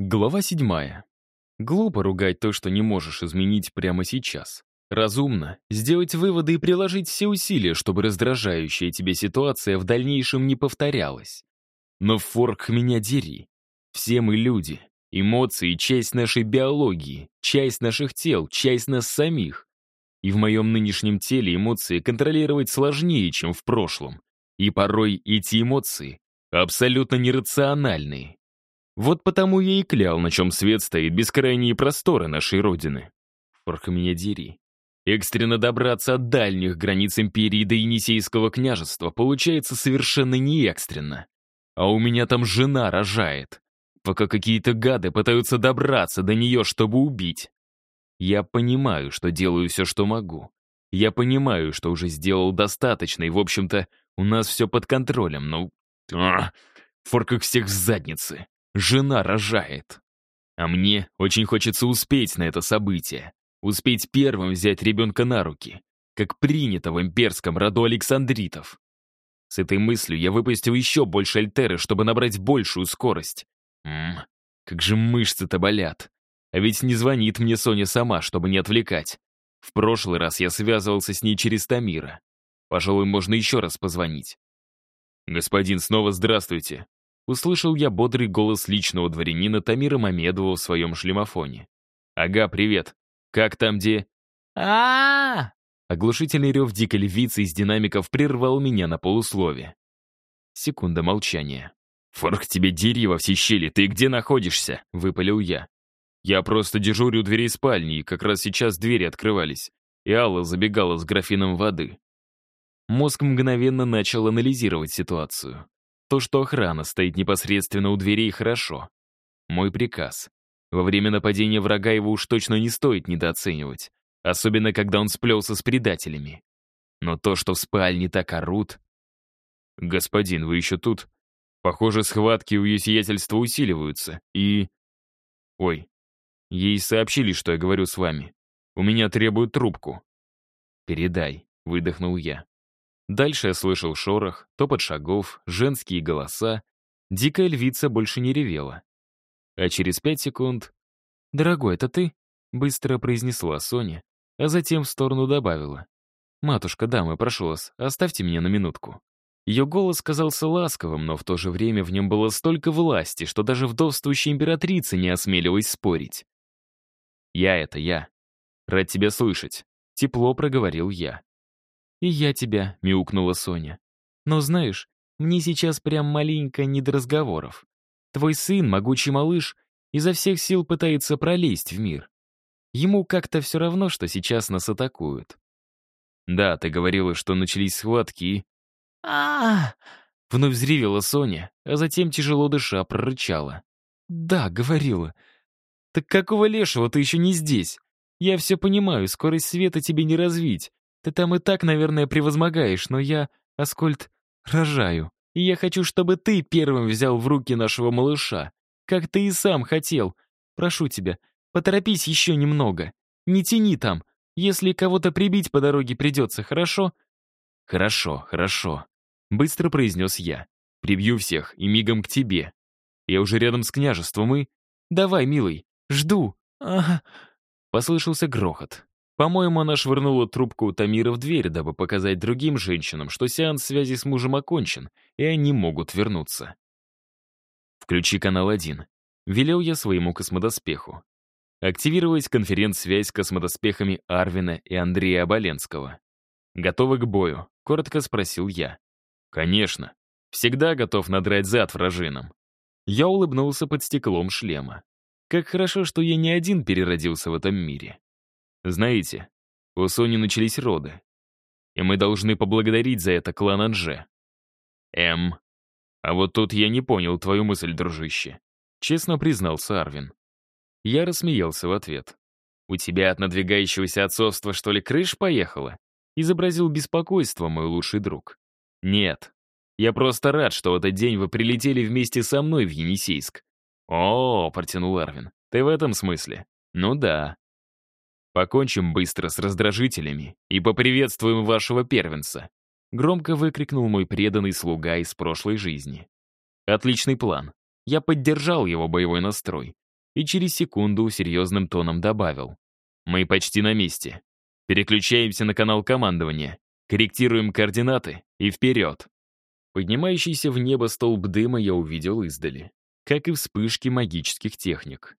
Глава седьмая. Глупо ругать то, что не можешь изменить прямо сейчас. Разумно сделать выводы и приложить все усилия, чтобы раздражающая тебе ситуация в дальнейшем не повторялась. Но форк меня дери. Все мы люди. Эмоции — часть нашей биологии, часть наших тел, часть нас самих. И в моем нынешнем теле эмоции контролировать сложнее, чем в прошлом. И порой эти эмоции абсолютно нерациональные. Вот потому я и клял, на чем свет стоит бескрайние просторы нашей Родины. Форк меня дери. Экстренно добраться от дальних границ империи до Енисейского княжества получается совершенно не экстренно. А у меня там жена рожает. Пока какие-то гады пытаются добраться до нее, чтобы убить. Я понимаю, что делаю все, что могу. Я понимаю, что уже сделал достаточно, и, в общем-то, у нас все под контролем, но... Форк их всех в заднице. Жена рожает. А мне очень хочется успеть на это событие. Успеть первым взять ребенка на руки, как принято в имперском роду Александритов. С этой мыслью я выпустил еще больше альтеры, чтобы набрать большую скорость. Ммм, как же мышцы-то болят. А ведь не звонит мне Соня сама, чтобы не отвлекать. В прошлый раз я связывался с ней через Тамира. Пожалуй, можно еще раз позвонить. «Господин, снова здравствуйте услышал я бодрый голос личного дворянина Тамира Мамедова в своем шлемофоне. «Ага, привет. Как там, где...» а Оглушительный рев дикой львицы из динамиков прервал меня на полуслове. Секунда молчания. «Форк, тебе дери во все щели, ты где находишься?» — выпалил я. «Я просто дежурю у дверей спальни, и как раз сейчас двери открывались, и Алла забегала с графином воды». Мозг мгновенно начал анализировать ситуацию. То, что охрана стоит непосредственно у дверей, хорошо. Мой приказ. Во время нападения врага его уж точно не стоит недооценивать, особенно когда он сплелся с предателями. Но то, что в спальне так орут... «Господин, вы еще тут? Похоже, схватки у ее сиятельства усиливаются, и...» «Ой, ей сообщили, что я говорю с вами. У меня требуют трубку». «Передай», — выдохнул я. Дальше я слышал шорох, топот шагов, женские голоса. Дикая львица больше не ревела. А через пять секунд... «Дорогой, это ты?» — быстро произнесла Соня, а затем в сторону добавила. «Матушка, дамы, прошу вас, оставьте меня на минутку». Ее голос казался ласковым, но в то же время в нем было столько власти, что даже вдовствующая императрица не осмеливалась спорить. «Я — это я. Рад тебя слышать», — тепло проговорил я. «И я тебя», — мяукнула Соня. «Но знаешь, мне сейчас прям маленько не до разговоров. Твой сын, могучий малыш, изо всех сил пытается пролезть в мир. Ему как-то все равно, что сейчас нас атакуют». «Да, ты говорила, что начались схватки и...» а Вновь взревела Соня, а затем, тяжело дыша, прорычала. «Да, говорила. Так какого лешего ты еще не здесь? Я все понимаю, скорость света тебе не развить. Ты там и так, наверное, превозмогаешь, но я, Аскольд, рожаю. И я хочу, чтобы ты первым взял в руки нашего малыша. Как ты и сам хотел. Прошу тебя, поторопись еще немного. Не тяни там. Если кого-то прибить по дороге придется, хорошо?» «Хорошо, хорошо», — быстро произнес я. «Прибью всех и мигом к тебе. Я уже рядом с княжеством и...» «Давай, милый, жду». Ага. Послышался грохот. По-моему, она швырнула трубку Тамира в дверь, дабы показать другим женщинам, что сеанс связи с мужем окончен, и они могут вернуться. «Включи канал 1», — велел я своему космодоспеху. Активировать конференц-связь с космодоспехами Арвина и Андрея Оболенского. «Готовы к бою?» — коротко спросил я. «Конечно. Всегда готов надрать зад вражинам». Я улыбнулся под стеклом шлема. Как хорошо, что я не один переродился в этом мире. Знаете, у Сони начались роды. И мы должны поблагодарить за это клан Анже. М. А вот тут я не понял твою мысль, дружище. Честно признался Арвин. Я рассмеялся в ответ. «У тебя от надвигающегося отцовства, что ли, крыш поехала?» Изобразил беспокойство мой лучший друг. «Нет. Я просто рад, что в этот день вы прилетели вместе со мной в Енисейск». «О, — протянул Арвин, — ты в этом смысле?» «Ну да. Покончим быстро с раздражителями и поприветствуем вашего первенца», громко выкрикнул мой преданный слуга из прошлой жизни. Отличный план. Я поддержал его боевой настрой. и через секунду серьезным тоном добавил. «Мы почти на месте. Переключаемся на канал командования, корректируем координаты и вперед!» Поднимающийся в небо столб дыма я увидел издали, как и вспышки магических техник.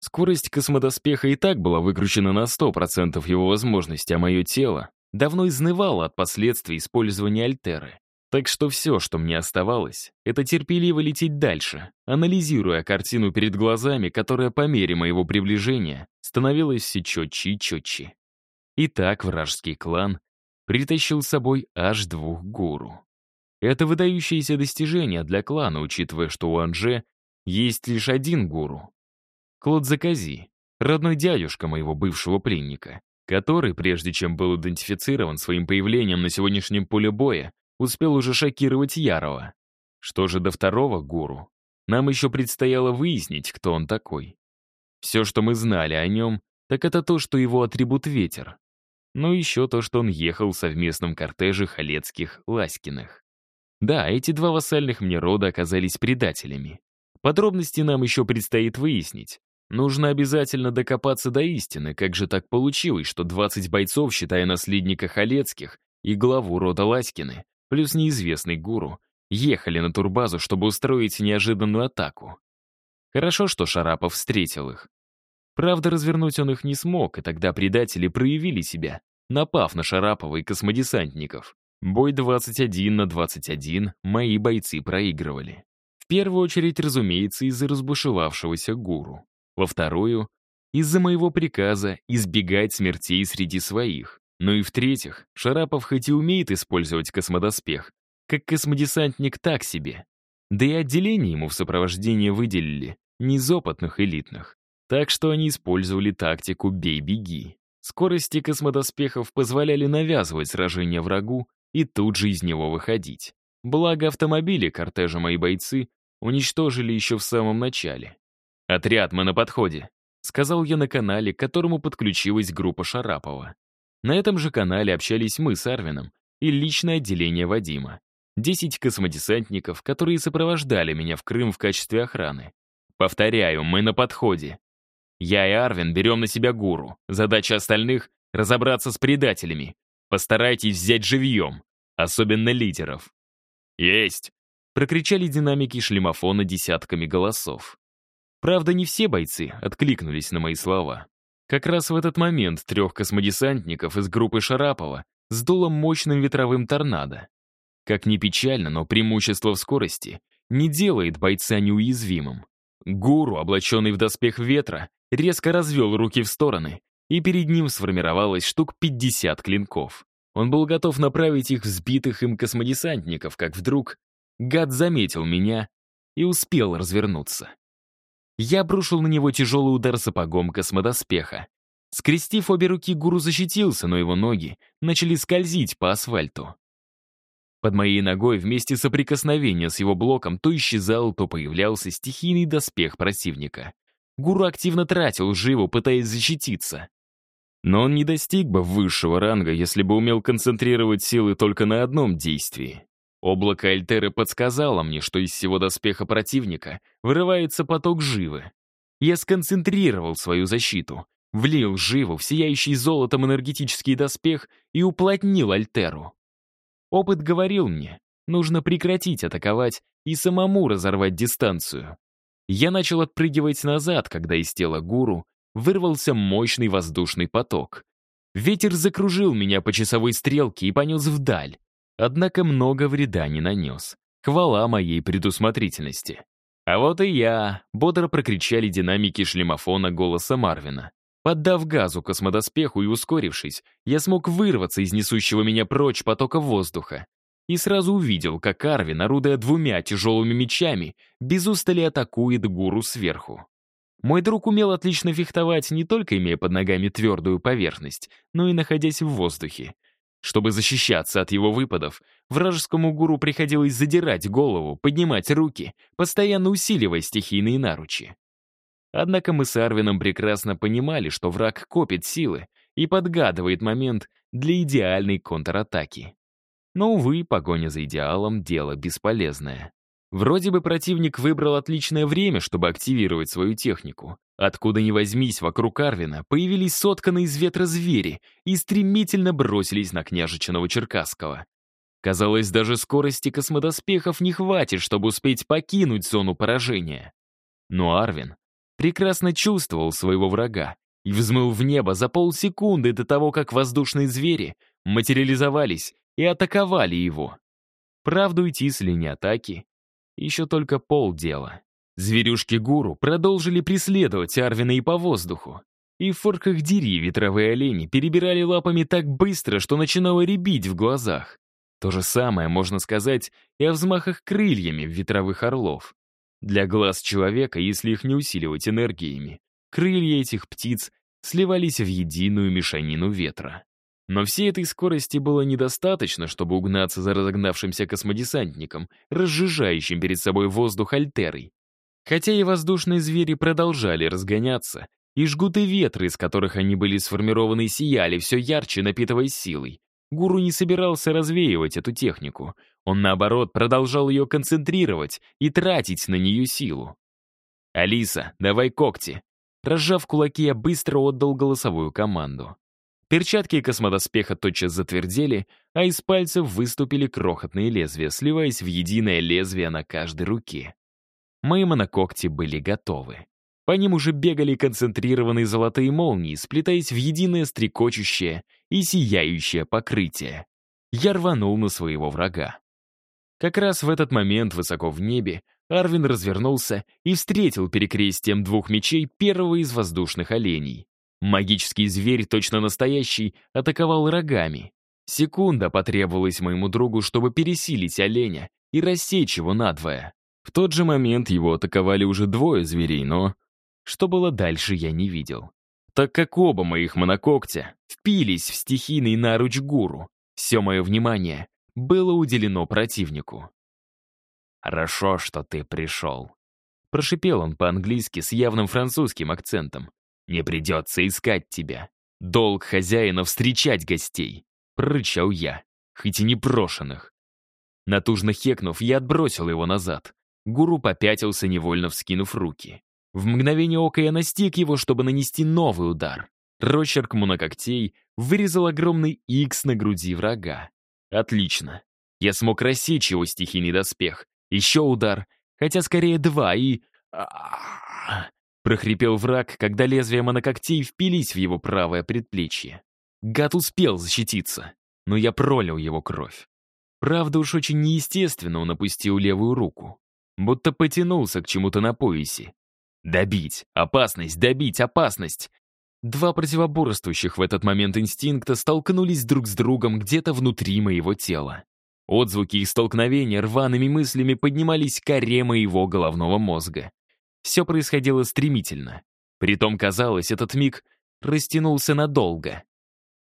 Скорость космодоспеха и так была выкручена на 100% его возможности, а мое тело давно изнывало от последствий использования Альтеры. Так что все, что мне оставалось, это терпеливо лететь дальше, анализируя картину перед глазами, которая по мере моего приближения становилась все четче и четче. Итак, вражеский клан притащил с собой аж двух гуру. Это выдающееся достижение для клана, учитывая, что у Анже есть лишь один гуру. Клод Закази, родной дядюшка моего бывшего пленника, который, прежде чем был идентифицирован своим появлением на сегодняшнем поле боя, успел уже шокировать Ярова. Что же до второго гуру? Нам еще предстояло выяснить, кто он такой. Все, что мы знали о нем, так это то, что его атрибут — ветер. Но еще то, что он ехал в совместном кортеже Халецких Ласькиных. Да, эти два вассальных мне рода оказались предателями. Подробности нам еще предстоит выяснить. Нужно обязательно докопаться до истины, как же так получилось, что 20 бойцов, считая наследника Халецких и главу рода Ласькины, плюс неизвестный гуру, ехали на турбазу, чтобы устроить неожиданную атаку. Хорошо, что Шарапов встретил их. Правда, развернуть он их не смог, и тогда предатели проявили себя, напав на Шарапова и космодесантников. Бой 21 на 21 мои бойцы проигрывали. В первую очередь, разумеется, из-за разбушевавшегося гуру. Во вторую — из-за моего приказа избегать смертей среди своих. Ну и в-третьих, Шарапов хоть и умеет использовать космодоспех, как космодесантник так себе. Да и отделение ему в сопровождении выделили, не из опытных элитных. Так что они использовали тактику «бей-беги». Скорости космодоспехов позволяли навязывать сражение врагу и тут же из него выходить. Благо автомобили кортежа мои бойцы уничтожили еще в самом начале. «Отряд, мы на подходе», — сказал я на канале, к которому подключилась группа Шарапова. На этом же канале общались мы с Арвином и личное отделение Вадима. Десять космодесантников, которые сопровождали меня в Крым в качестве охраны. Повторяю, мы на подходе. Я и Арвин берем на себя гуру. Задача остальных — разобраться с предателями. Постарайтесь взять живьем, особенно лидеров. «Есть!» — прокричали динамики шлемофона десятками голосов. Правда, не все бойцы откликнулись на мои слова. Как раз в этот момент трех космодесантников из группы Шарапова сдуло мощным ветровым торнадо. Как ни печально, но преимущество в скорости не делает бойца неуязвимым. Гуру, облаченный в доспех ветра, резко развел руки в стороны, и перед ним сформировалось штук 50 клинков. Он был готов направить их в сбитых им космодесантников, как вдруг гад заметил меня и успел развернуться. Я обрушил на него тяжелый удар сапогом космодоспеха. Скрестив обе руки, гуру защитился, но его ноги начали скользить по асфальту. Под моей ногой вместе соприкосновения с его блоком то исчезал, то появлялся стихийный доспех противника. Гуру активно тратил живу, пытаясь защититься. Но он не достиг бы высшего ранга, если бы умел концентрировать силы только на одном действии. Облако Альтеры подсказало мне, что из всего доспеха противника вырывается поток живы. Я сконцентрировал свою защиту, влил живу в сияющий золотом энергетический доспех и уплотнил Альтеру. Опыт говорил мне, нужно прекратить атаковать и самому разорвать дистанцию. Я начал отпрыгивать назад, когда из тела гуру вырвался мощный воздушный поток. Ветер закружил меня по часовой стрелке и понес вдаль. Однако много вреда не нанес. Хвала моей предусмотрительности. А вот и я, бодро прокричали динамики шлемофона голоса Марвина. Поддав газу космодоспеху и ускорившись, я смог вырваться из несущего меня прочь потока воздуха. И сразу увидел, как Арвин, орудуя двумя тяжелыми мечами, без устали атакует гуру сверху. Мой друг умел отлично фехтовать, не только имея под ногами твердую поверхность, но и находясь в воздухе. Чтобы защищаться от его выпадов, вражескому гуру приходилось задирать голову, поднимать руки, постоянно усиливая стихийные наручи. Однако мы с Арвином прекрасно понимали, что враг копит силы и подгадывает момент для идеальной контратаки. Но, увы, погоня за идеалом — дело бесполезное. Вроде бы противник выбрал отличное время, чтобы активировать свою технику. Откуда ни возьмись, вокруг Арвина появились сотканные из ветра звери и стремительно бросились на княжича Черкасского. Казалось, даже скорости космодоспехов не хватит, чтобы успеть покинуть зону поражения. Но Арвин прекрасно чувствовал своего врага и взмыл в небо за полсекунды до того, как воздушные звери материализовались и атаковали его. Правда, уйти с линии атаки еще только полдела. Зверюшки-гуру продолжили преследовать Арвина и по воздуху. И в форках Дири ветровые олени перебирали лапами так быстро, что начинало рябить в глазах. То же самое можно сказать и о взмахах крыльями ветровых орлов. Для глаз человека, если их не усиливать энергиями, крылья этих птиц сливались в единую мешанину ветра. Но всей этой скорости было недостаточно, чтобы угнаться за разогнавшимся космодесантником, разжижающим перед собой воздух альтерой. Хотя и воздушные звери продолжали разгоняться, и жгуты ветра, из которых они были сформированы, сияли все ярче, напитываясь силой. Гуру не собирался развеивать эту технику. Он, наоборот, продолжал ее концентрировать и тратить на нее силу. «Алиса, давай когти!» Разжав кулаки, я быстро отдал голосовую команду. Перчатки космодоспеха тотчас затвердели, а из пальцев выступили крохотные лезвия, сливаясь в единое лезвие на каждой руке. Мои монокогти были готовы. По ним уже бегали концентрированные золотые молнии, сплетаясь в единое стрекочущее и сияющее покрытие. Я рванул на своего врага. Как раз в этот момент, высоко в небе, Арвин развернулся и встретил перекрестием двух мечей первого из воздушных оленей. Магический зверь, точно настоящий, атаковал рогами. Секунда потребовалась моему другу, чтобы пересилить оленя и рассечь его надвое. В тот же момент его атаковали уже двое зверей, но... Что было дальше, я не видел. Так как оба моих монокогтя впились в стихийный наруч гуру, все мое внимание было уделено противнику. «Хорошо, что ты пришел», — прошипел он по-английски с явным французским акцентом. «Не придется искать тебя. Долг хозяина встречать гостей», — прорычал я, хоть и непрошенных. Натужно хекнув, я отбросил его назад. Гуру попятился, невольно вскинув руки. В мгновение ока я настиг его, чтобы нанести новый удар. Рочерк монокогтей вырезал огромный икс на груди врага. Отлично. Я смог рассечь его стихийный доспех. Еще удар, хотя скорее два, и... Прохрипел враг, когда лезвия монокогтей впились в его правое предплечье. Гад успел защититься, но я пролил его кровь. Правда уж очень неестественно он опустил левую руку. Будто потянулся к чему-то на поясе. Добить! Опасность! Добить! Опасность! Два противоборствующих в этот момент инстинкта столкнулись друг с другом где-то внутри моего тела. Отзвуки их столкновения рваными мыслями поднимались к коре моего головного мозга. Все происходило стремительно. Притом, казалось, этот миг растянулся надолго.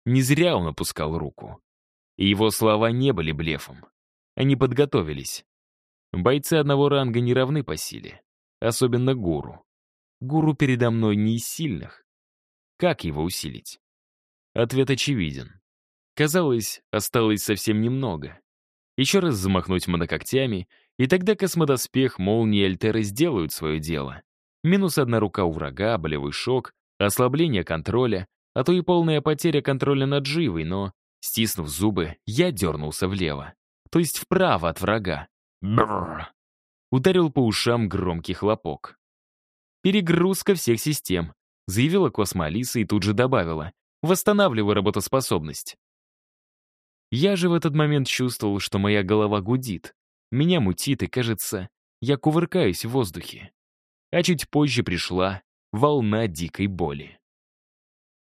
Не зря он опускал руку. И его слова не были блефом. Они подготовились. Бойцы одного ранга не равны по силе. Особенно гуру. Гуру передо мной не из сильных. Как его усилить? Ответ очевиден. Казалось, осталось совсем немного. Еще раз замахнуть монокогтями — и тогда космодоспех, молнии альтеры сделают свое дело. Минус одна рука у врага, болевой шок, ослабление контроля, а то и полная потеря контроля над живой, но, стиснув зубы, я дернулся влево. То есть вправо от врага. Бррр. Ударил по ушам громкий хлопок. «Перегрузка всех систем», — заявила Космолиса и тут же добавила. «Восстанавливаю работоспособность». Я же в этот момент чувствовал, что моя голова гудит. Меня мутит, и, кажется, я кувыркаюсь в воздухе. А чуть позже пришла волна дикой боли.